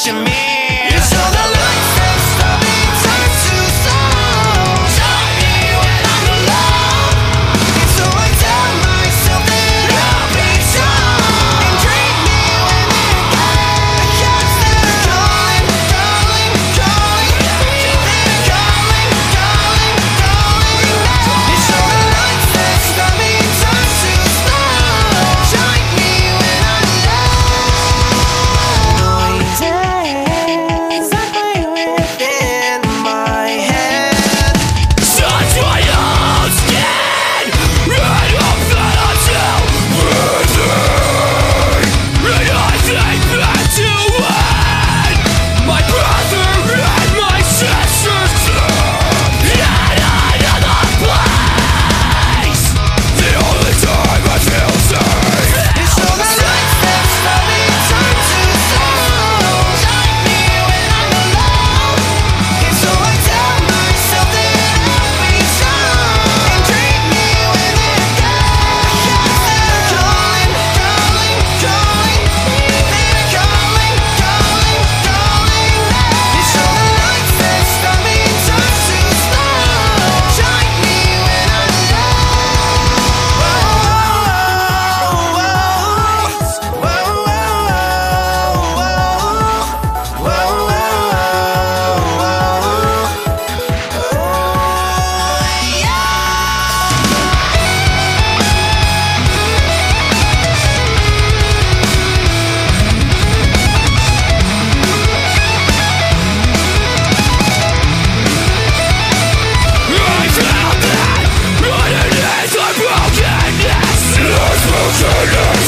pushing me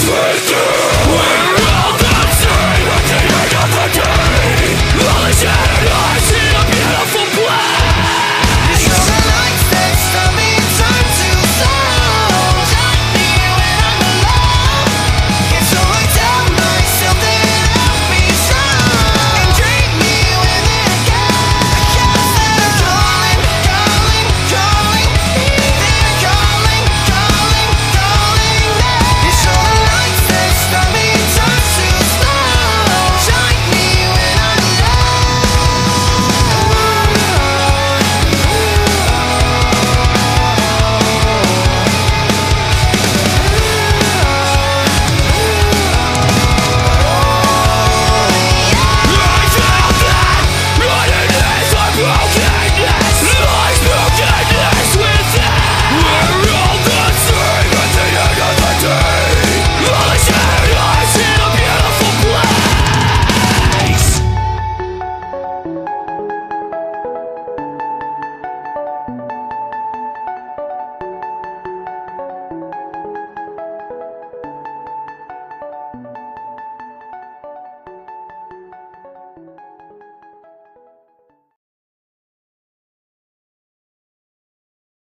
Christmas.